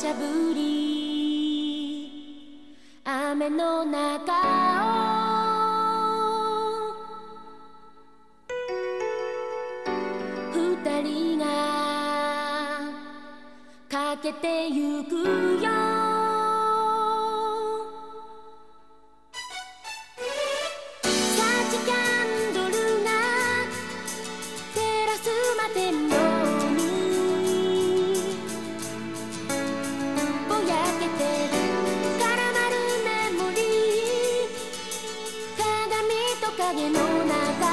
しゃぶり雨の中を二人がかけてゆくよ en